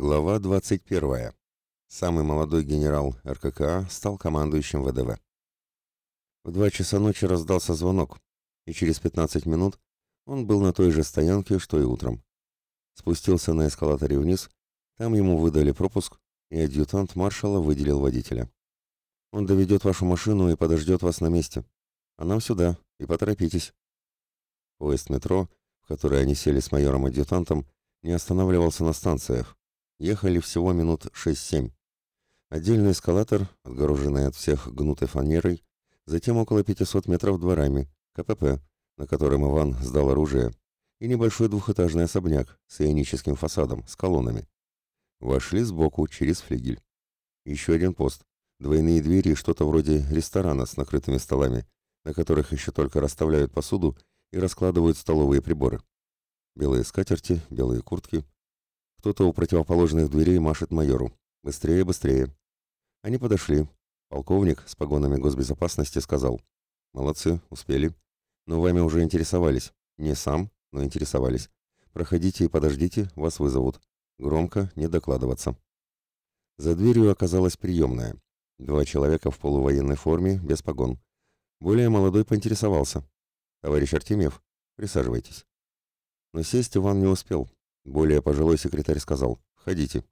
Глава 21. Самый молодой генерал РККА стал командующим ВДВ. В два часа ночи раздался звонок, и через 15 минут он был на той же стоянке, что и утром. Спустился на эскалаторе вниз, там ему выдали пропуск, и адъютант маршала выделил водителя. Он доведет вашу машину и подождет вас на месте. А нам сюда, и поторопитесь. Поезд метро, в который они сели с майором-адъютантом, не останавливался на станциях, Ехали всего минут 6-7. Отдельный эскалатор, отгороженный от всех гнутой фанерой, затем около 500 метров дворами, КПП, на котором Иван сдал оружие, и небольшой двухэтажный особняк с ионическим фасадом, с колоннами. Вошли сбоку, через флигель. Еще один пост, двойные двери и что-то вроде ресторана с накрытыми столами, на которых еще только расставляют посуду и раскладывают столовые приборы. Белые скатерти, белые куртки — кто-то у противоположных дверей машет майору. «Быстрее, быстрее!» Они подошли. Полковник с погонами госбезопасности сказал. «Молодцы, успели. Но вами уже интересовались. Не сам, но интересовались. Проходите и подождите, вас вызовут. Громко, не докладываться». За дверью оказалась приемная. Два человека в полувоенной форме, без погон. Более молодой поинтересовался. «Товарищ Артемьев, присаживайтесь». Но сесть Иван не успел. Более пожилой секретарь сказал «Входите».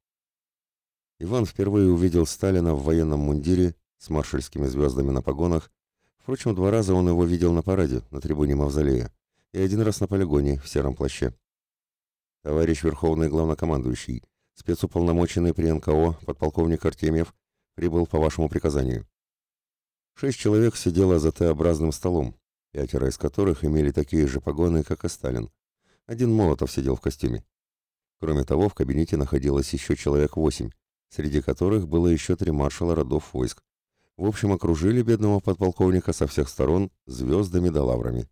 Иван впервые увидел Сталина в военном мундире с маршальскими звездами на погонах. Впрочем, два раза он его видел на параде, на трибуне Мавзолея, и один раз на полигоне в сером плаще. Товарищ Верховный Главнокомандующий, спецуполномоченный при НКО, подполковник Артемьев, прибыл по вашему приказанию. Шесть человек сидело за Т-образным столом, пятеро из которых имели такие же погоны, как и Сталин. Один Молотов сидел в костюме. Кроме того, в кабинете находилось еще человек восемь, среди которых было еще три маршала родов войск. В общем, окружили бедного подполковника со всех сторон звездами да лаврами.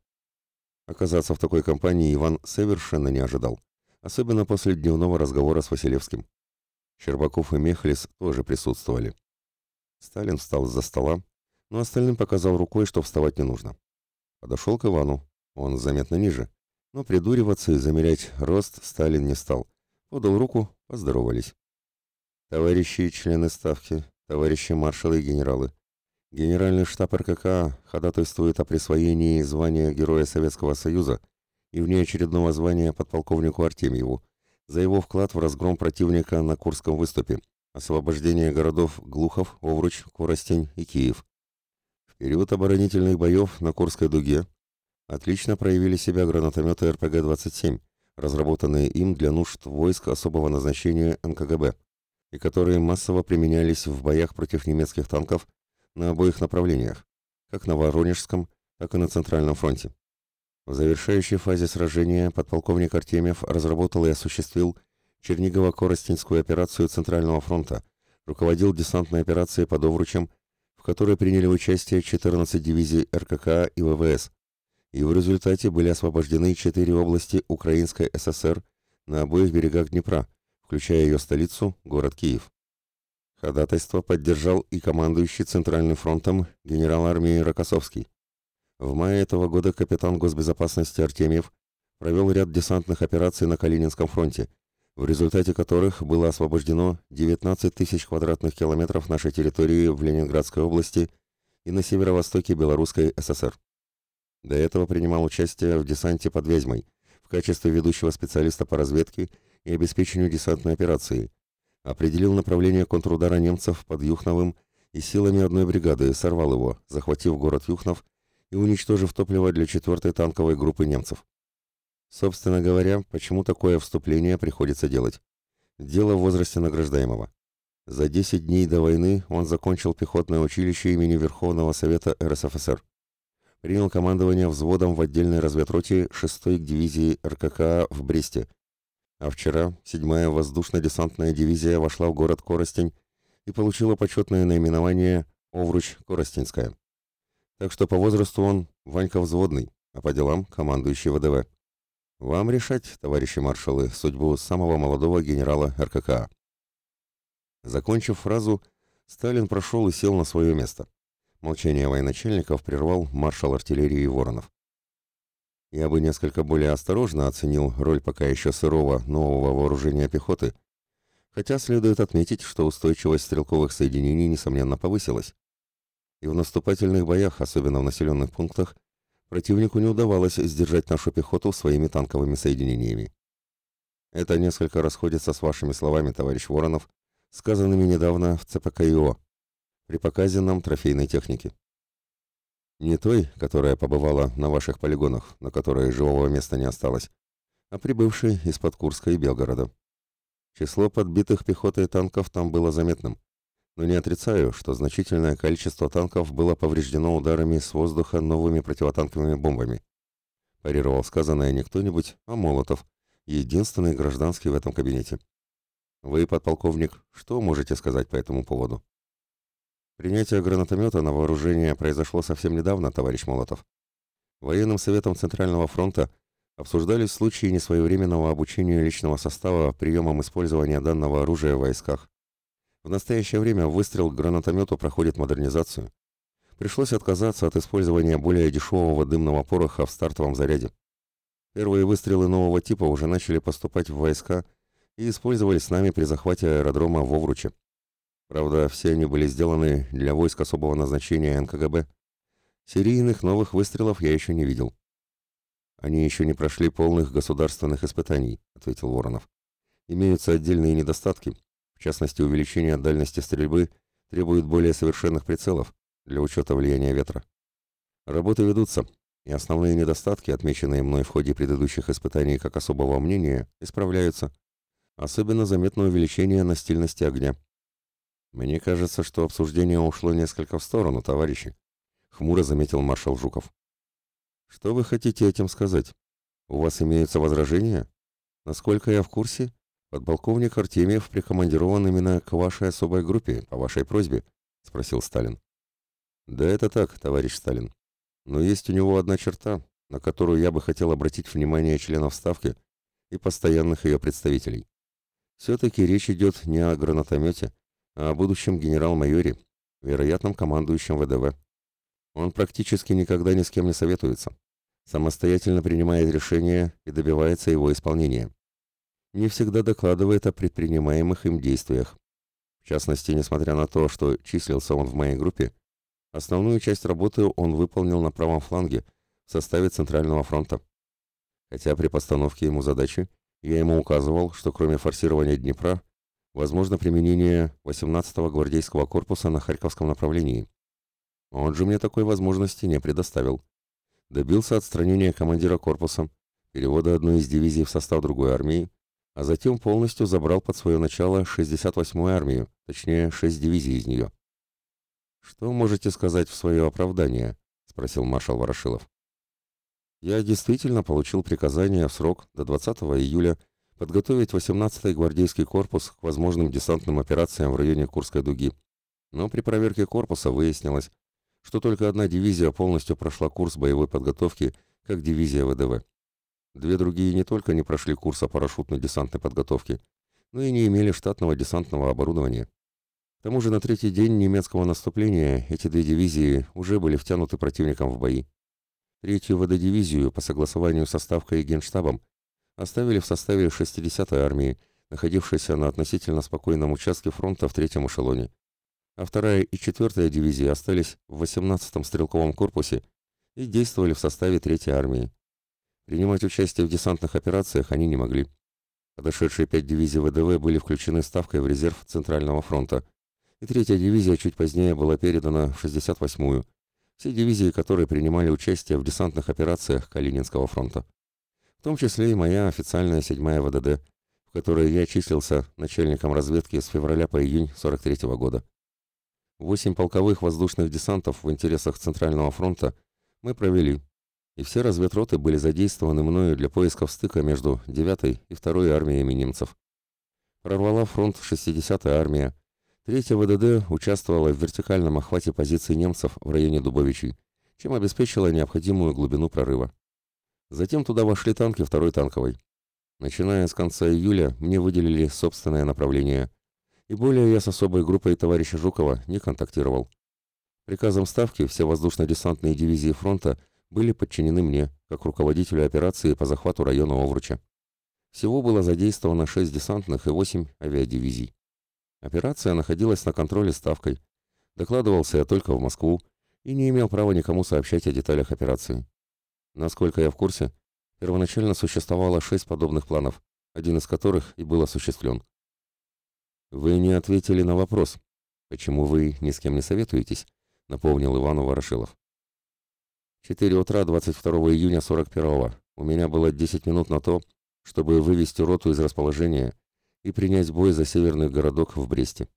Оказаться в такой компании Иван совершенно не ожидал, особенно после дневного разговора с Василевским. Щербаков и Мехлис тоже присутствовали. Сталин встал из-за стола, но остальным показал рукой, что вставать не нужно. Подошел к Ивану, он заметно ниже, но придуриваться и замерять рост Сталин не стал, подал руку, поздоровались. Товарищи члены Ставки, товарищи маршалы и генералы, Генеральный штаб РКК ходатайствует о присвоении звания Героя Советского Союза и внеочередного звания подполковнику Артемьеву за его вклад в разгром противника на Курском выступе, освобождение городов Глухов, Овруч, Коростень и Киев. В период оборонительных боев на Курской дуге отлично проявили себя гранатометы РПГ-27, разработанные им для нужд войск особого назначения НКГБ, и которые массово применялись в боях против немецких танков на обоих направлениях, как на Воронежском, так и на Центральном фронте. В завершающей фазе сражения подполковник Артемьев разработал и осуществил Чернигово-Коростенскую операцию Центрального фронта, руководил десантной операцией под Овручем, в которой приняли участие 14 дивизий РКК и ВВС, и в результате были освобождены четыре области Украинской ССР на обоих берегах Днепра, включая ее столицу, город Киев. Ходатайство поддержал и командующий Центральным фронтом генерал армии Рокоссовский. В мае этого года капитан госбезопасности Артемьев провел ряд десантных операций на Калининском фронте, в результате которых было освобождено 19 тысяч квадратных километров нашей территории в Ленинградской области и на северо-востоке Белорусской ССР. До этого принимал участие в десанте под Вязьмой в качестве ведущего специалиста по разведке и обеспечению десантной операции. Определил направление контрудара немцев под Юхновым и силами одной бригады сорвал его, захватив город Юхнов и уничтожив топливо для 4-й танковой группы немцев. Собственно говоря, почему такое вступление приходится делать? Дело в возрасте награждаемого. За 10 дней до войны он закончил пехотное училище имени Верховного Совета РСФСР принял командование взводом в отдельной разведроте 6-й дивизии РКК в Бресте. А вчера 7-я воздушно-десантная дивизия вошла в город Коростень и получила почетное наименование Овруч-Коростенская. Так что по возрасту он Ванька взводный, а по делам командующий ВДВ. Вам решать, товарищи маршалы, судьбу самого молодого генерала РКК. Закончив фразу, Сталин прошел и сел на свое место. Молчание военачальников прервал маршал артиллерии Воронов. Я бы несколько более осторожно оценил роль пока еще сырого нового вооружения пехоты, Хотя следует отметить, что устойчивость стрелковых соединений, несомненно, повысилась. И в наступательных боях, особенно в населенных пунктах, противнику не удавалось сдержать нашу пехоту своими танковыми соединениями. Это несколько расходится с вашими словами, товарищ Воронов, сказанными недавно в ЦПКИО, при показе нам трофейной техники. Не той, которая побывала на ваших полигонах, на которой живого места не осталось, а прибывшей из-под Курска и Белгорода. Число подбитых пехотой танков там было заметным, но не отрицаю, что значительное количество танков было повреждено ударами с воздуха новыми противотанковыми бомбами. Парировал сказанное не кто-нибудь, а Молотов, единственный гражданский в этом кабинете. Вы, подполковник, что можете сказать по этому поводу? Принятие гранатомета на вооружение произошло совсем недавно, товарищ Молотов. Военным советом Центрального фронта обсуждались случаи несвоевременного обучения личного состава приемам использования данного оружия в войсках. В настоящее время выстрел к гранатомету проходит модернизацию. Пришлось отказаться от использования более дешевого дымного пороха в стартовом заряде. Первые выстрелы нового типа уже начали поступать в войска и использовались с нами при захвате аэродрома в Овруче. Правда, все они были сделаны для войск особого назначения НКГБ. Серийных новых выстрелов я еще не видел. Они еще не прошли полных государственных испытаний, ответил Воронов. Имеются отдельные недостатки. В частности, увеличение дальности стрельбы требует более совершенных прицелов для учета влияния ветра. Работы ведутся, и основные недостатки, отмеченные мной в ходе предыдущих испытаний как особого мнения, исправляются. Особенно заметно увеличение настильности огня. Мне кажется, что обсуждение ушло несколько в сторону, товарищи, хмуро заметил маршал Жуков. Что вы хотите этим сказать? У вас имеются возражения? Насколько я в курсе, подполковник Артемьев прикомандирован именно к вашей особой группе, по вашей просьбе, спросил Сталин. Да это так, товарищ Сталин. Но есть у него одна черта, на которую я бы хотел обратить внимание членов Ставки и постоянных ее представителей. Все-таки речь идет не о гранатомете, о будущем генерал-майоре, вероятном командующем ВДВ. Он практически никогда ни с кем не советуется, самостоятельно принимает решения и добивается его исполнения. Не всегда докладывает о предпринимаемых им действиях. В частности, несмотря на то, что числился он в моей группе, Основную часть работы он выполнил на правом фланге в составе Центрального фронта. Хотя при постановке ему задачи я ему указывал, что кроме форсирования Днепра, возможно применение 18-го гвардейского корпуса на Харьковском направлении. Он же мне такой возможности не предоставил. Добился отстранения командира корпуса, перевода одной из дивизий в состав другой армии, а затем полностью забрал под свое начало 68-ю армию, точнее 6 дивизий из нее. «Что можете сказать в свое оправдание?» — спросил маршал Ворошилов. «Я действительно получил приказание в срок до 20 июля подготовить 18-й гвардейский корпус к возможным десантным операциям в районе Курской дуги. Но при проверке корпуса выяснилось, что только одна дивизия полностью прошла курс боевой подготовки, как дивизия ВДВ. Две другие не только не прошли курса парашютно-десантной подготовки, но и не имели штатного десантного оборудования. К тому же на третий день немецкого наступления эти две дивизии уже были втянуты противником в бои. Третью ВД-дивизию по согласованию со Ставкой и Генштабом оставили в составе 60-й армии, находившейся на относительно спокойном участке фронта в третьем эшелоне. А вторая и четвертая дивизии остались в 18-м стрелковом корпусе и действовали в составе третьей армии. Принимать участие в десантных операциях они не могли. Подошедшие пять дивизий ВДВ были включены Ставкой в резерв Центрального фронта – и третья дивизия чуть позднее была передана в 68-ю, все дивизии, которые принимали участие в десантных операциях Калининского фронта. В том числе и моя официальная 7-я ВДД, в которой я числился начальником разведки с февраля по июнь 43 -го года. Восемь полковых воздушных десантов в интересах Центрального фронта мы провели, и все разведроты были задействованы мною для поисков стыка между 9-й и 2-й армиями немцев. Прорвала фронт 60-я армия, Третья ВДД участвовала в вертикальном охвате позиций немцев в районе Дубовичей, чем обеспечила необходимую глубину прорыва. Затем туда вошли танки второй танковой. Начиная с конца июля мне выделили собственное направление, и более я с особой группой товарища Жукова не контактировал. Приказом Ставки все воздушно-десантные дивизии фронта были подчинены мне, как руководителю операции по захвату района Овруча. Всего было задействовано 6 десантных и 8 авиадивизий. Операция находилась на контроле ставкой. Докладывался я только в Москву и не имел права никому сообщать о деталях операции. Насколько я в курсе, первоначально существовало шесть подобных планов, один из которых и был осуществлен. «Вы не ответили на вопрос, почему вы ни с кем не советуетесь?» — напомнил Ивану Ворошилов. «4 утра 22 июня 41-го. У меня было 10 минут на то, чтобы вывести роту из расположения и принять бой за северный городок в Бресте.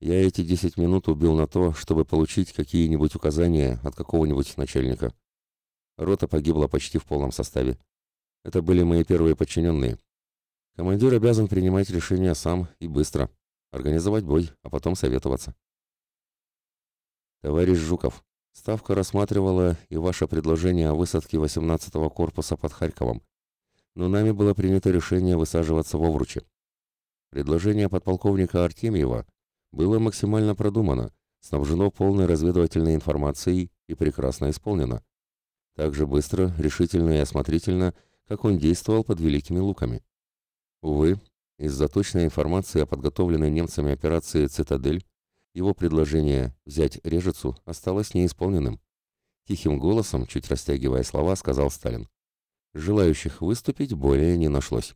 Я эти 10 минут убил на то, чтобы получить какие-нибудь указания от какого-нибудь начальника. Рота погибла почти в полном составе. Это были мои первые подчиненные. Командир обязан принимать решения сам и быстро, организовать бой, а потом советоваться. Товарищ Жуков, Ставка рассматривала и ваше предложение о высадке 18-го корпуса под Харьковом, но нами было принято решение высаживаться в Овруче. Предложение подполковника Артемьева было максимально продумано, снабжено полной разведывательной информацией и прекрасно исполнено. Так же быстро, решительно и осмотрительно, как он действовал под Великими Луками. Увы, из-за точной информации о подготовленной немцами операции «Цитадель» его предложение взять Режицу осталось неисполненным. Тихим голосом, чуть растягивая слова, сказал Сталин. Желающих выступить более не нашлось.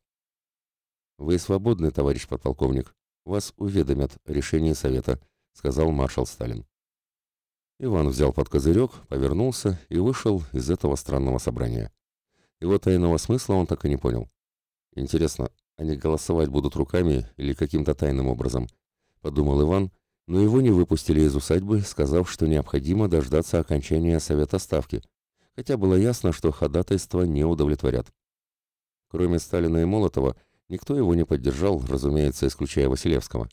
«Вы свободны, товарищ подполковник. Вас уведомят о решении Совета», — сказал маршал Сталин. Иван взял под козырек, повернулся и вышел из этого странного собрания. Его тайного смысла он так и не понял. «Интересно, они голосовать будут руками или каким-то тайным образом?» — подумал Иван, но его не выпустили из усадьбы, сказав, что необходимо дождаться окончания Совета Ставки — хотя было ясно, что ходатайства не удовлетворят. Кроме Сталина и Молотова, никто его не поддержал, разумеется, исключая Василевского.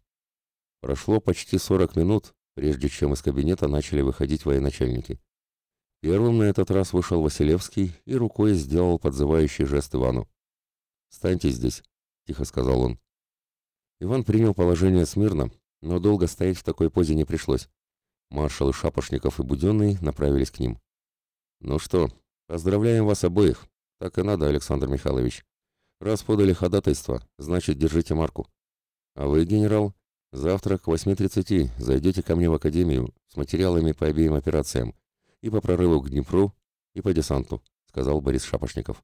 Прошло почти 40 минут, прежде чем из кабинета начали выходить военачальники. Первым на этот раз вышел Василевский и рукой сделал подзывающий жест Ивану. «Встаньте здесь», — тихо сказал он. Иван принял положение смирно, но долго стоять в такой позе не пришлось. Маршалы Шапошников и Буденный направились к ним. «Ну что, поздравляем вас обоих. Так и надо, Александр Михайлович. Раз подали ходатайство, значит, держите марку. А вы, генерал, завтра к 8.30 зайдете ко мне в академию с материалами по обеим операциям и по прорыву к Днепру, и по десанту», — сказал Борис Шапошников.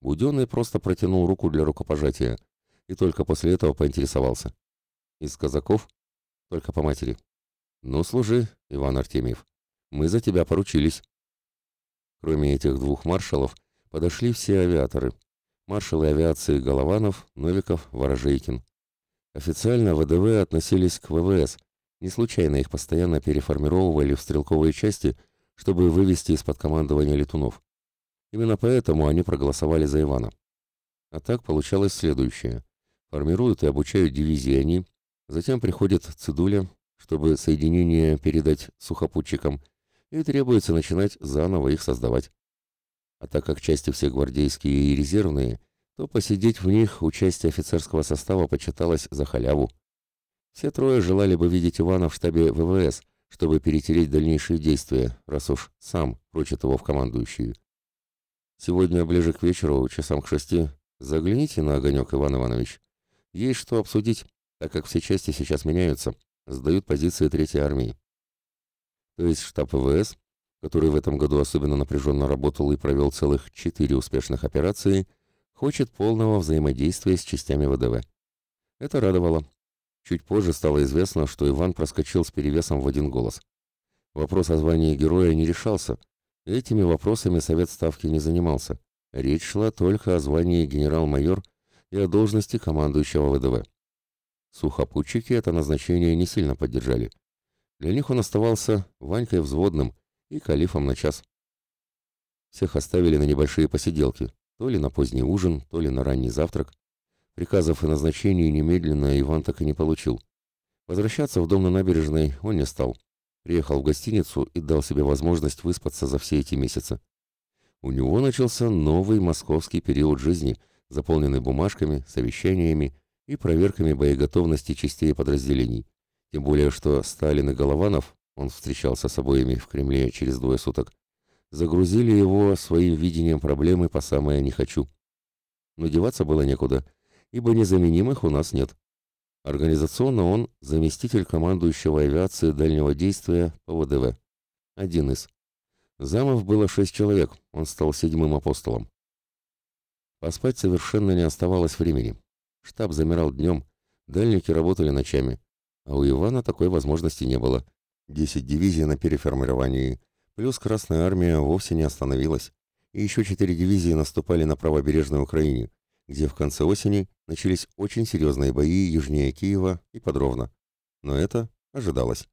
Буденный просто протянул руку для рукопожатия и только после этого поинтересовался. «Из казаков?» «Только по матери». «Ну, служи, Иван Артемьев. Мы за тебя поручились». Кроме этих двух маршалов, подошли все авиаторы. Маршалы авиации Голованов, Новиков, Ворожейкин. Официально ВДВ относились к ВВС. Не случайно их постоянно переформировывали в стрелковые части, чтобы вывести из-под командования летунов. Именно поэтому они проголосовали за Ивана. А так получалось следующее. Формируют и обучают дивизии они, затем приходит Цидуля, чтобы соединение передать сухопутчикам, и требуется начинать заново их создавать. А так как части все гвардейские и резервные, то посидеть в них участие офицерского состава почиталось за халяву. Все трое желали бы видеть Ивана в штабе ВВС, чтобы перетереть дальнейшие действия, раз уж сам прочит его в командующие. Сегодня ближе к вечеру, часам к шести, загляните на огонек, Иван Иванович. Есть что обсудить, так как все части сейчас меняются, сдают позиции Третьей армии. То есть штаб ВВС, который в этом году особенно напряженно работал и провел целых четыре успешных операции, хочет полного взаимодействия с частями ВДВ. Это радовало. Чуть позже стало известно, что Иван проскочил с перевесом в один голос. Вопрос о звании героя не решался. Этими вопросами Совет Ставки не занимался. Речь шла только о звании генерал-майор и о должности командующего ВДВ. Сухопутчики это назначение не сильно поддержали. Для них он оставался Ванькой взводным и калифом на час. Всех оставили на небольшие посиделки, то ли на поздний ужин, то ли на ранний завтрак. Приказов и назначений немедленно Иван так и не получил. Возвращаться в дом на набережной он не стал. Приехал в гостиницу и дал себе возможность выспаться за все эти месяцы. У него начался новый московский период жизни, заполненный бумажками, совещаниями и проверками боеготовности частей и подразделений. Тем более, что Сталин и Голованов, он встречался с обоими в Кремле через двое суток, загрузили его своим видением проблемы по самое «не хочу». но деваться было некуда, ибо незаменимых у нас нет. Организационно он заместитель командующего авиации дальнего действия по ВДВ. Один из. Замов было шесть человек, он стал седьмым апостолом. Поспать совершенно не оставалось времени. Штаб замирал днем, дальники работали ночами, а у Ивана такой возможности не было. Десять дивизий на переформировании, плюс Красная Армия вовсе не остановилась, и еще четыре дивизии наступали на правобережной Украине, где в конце осени начались очень серьезные бои южнее Киева и подробно. Но это ожидалось.